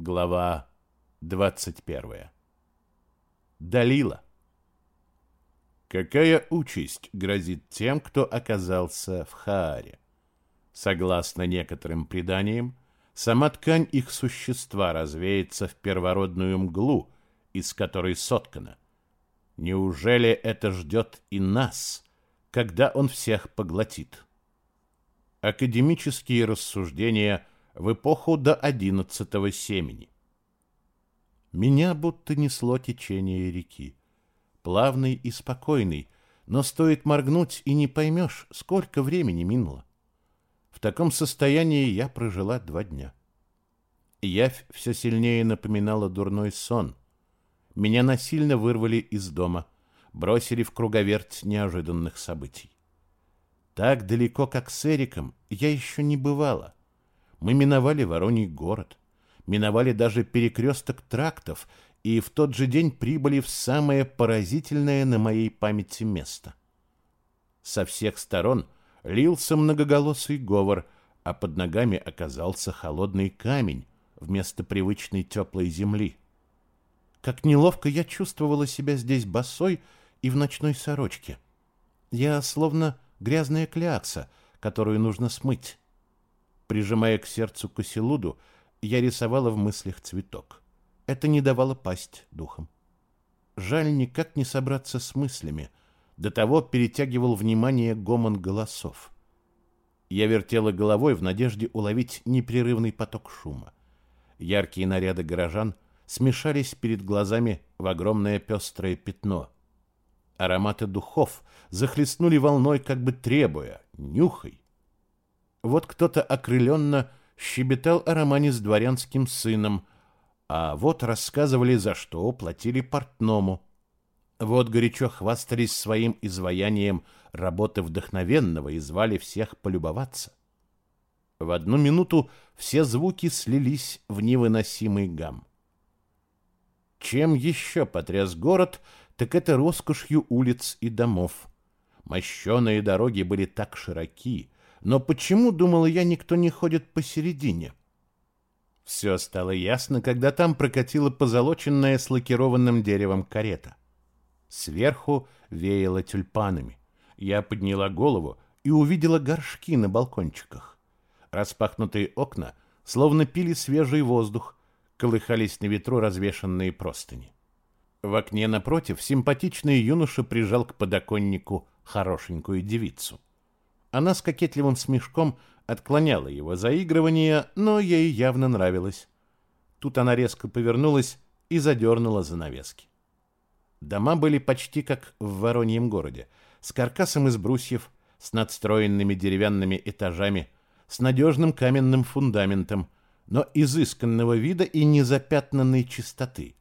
Глава 21. Далила. Какая участь грозит тем, кто оказался в Хааре? Согласно некоторым преданиям, сама ткань их существа развеется в первородную мглу, из которой соткана. Неужели это ждет и нас, когда он всех поглотит? Академические рассуждения – в эпоху до одиннадцатого семени. Меня будто несло течение реки. Плавный и спокойный, но стоит моргнуть, и не поймешь, сколько времени минуло. В таком состоянии я прожила два дня. Явь все сильнее напоминала дурной сон. Меня насильно вырвали из дома, бросили в круговерть неожиданных событий. Так далеко, как с Эриком, я еще не бывала. Мы миновали Вороний город, миновали даже перекресток трактов и в тот же день прибыли в самое поразительное на моей памяти место. Со всех сторон лился многоголосый говор, а под ногами оказался холодный камень вместо привычной теплой земли. Как неловко я чувствовала себя здесь босой и в ночной сорочке. Я словно грязная клякса, которую нужно смыть. Прижимая к сердцу Косилуду, я рисовала в мыслях цветок. Это не давало пасть духом. Жаль никак не собраться с мыслями. До того перетягивал внимание гомон голосов. Я вертела головой в надежде уловить непрерывный поток шума. Яркие наряды горожан смешались перед глазами в огромное пестрое пятно. Ароматы духов захлестнули волной, как бы требуя «Нюхай, вот кто-то окрыленно щебетал о романе с дворянским сыном, а вот рассказывали, за что платили портному. Вот горячо хвастались своим изваянием работы вдохновенного и звали всех полюбоваться. В одну минуту все звуки слились в невыносимый гам. Чем еще потряс город, так это роскошью улиц и домов. Мощеные дороги были так широки, но почему, думала я, никто не ходит посередине? Все стало ясно, когда там прокатила позолоченная с лакированным деревом карета. Сверху веяло тюльпанами. Я подняла голову и увидела горшки на балкончиках. Распахнутые окна словно пили свежий воздух, колыхались на ветру развешанные простыни. В окне напротив симпатичный юноша прижал к подоконнику хорошенькую девицу. Она с кокетливым смешком отклоняла его заигрывание, но ей явно нравилось. Тут она резко повернулась и задернула занавески. Дома были почти как в Вороньем городе, с каркасом из брусьев, с надстроенными деревянными этажами, с надежным каменным фундаментом, но изысканного вида и незапятнанной чистоты.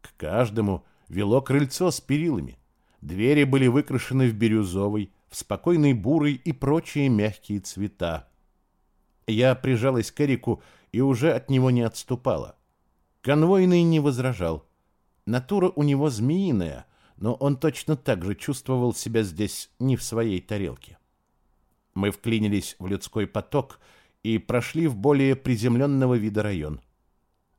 К каждому вело крыльцо с перилами. Двери были выкрашены в бирюзовый, спокойный бурый и прочие мягкие цвета. Я прижалась к Эрику и уже от него не отступала. Конвойный не возражал. Натура у него змеиная, но он точно так же чувствовал себя здесь не в своей тарелке. Мы вклинились в людской поток и прошли в более приземленного вида район.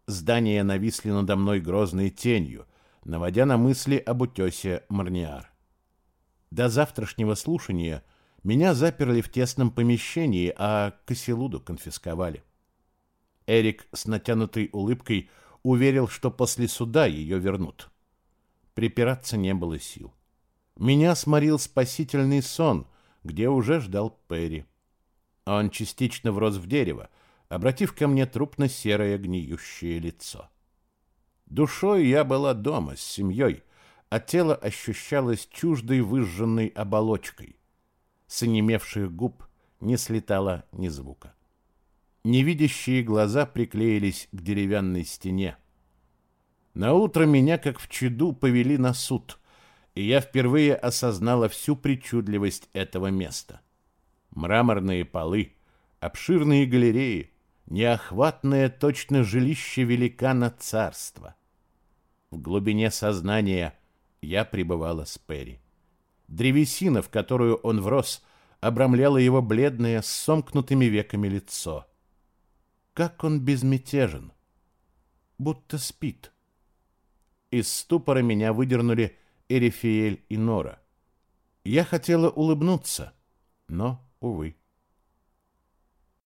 Здания нависли надо мной грозной тенью, наводя на мысли об утесе Марниар. До завтрашнего слушания меня заперли в тесном помещении, а Кассилуду конфисковали. Эрик с натянутой улыбкой уверил, что после суда ее вернут. Припираться не было сил. Меня сморил спасительный сон, где уже ждал Перри. Он частично врос в дерево, обратив ко мне трупно-серое гниющее лицо. Душой я была дома с семьей, а тело ощущалось чуждой выжженной оболочкой. С онемевших губ не слетало ни звука. Невидящие глаза приклеились к деревянной стене. На утро меня, как в чаду, повели на суд, и я впервые осознала всю причудливость этого места. Мраморные полы, обширные галереи, неохватное точно жилище великана царства. В глубине сознания я пребывала с Перри. Древесина, в которую он врос, обрамляла его бледное с сомкнутыми веками лицо. Как он безмятежен! будто спит. Из ступора меня выдернули Эрифиэль и Нора. Я хотела улыбнуться, но, увы.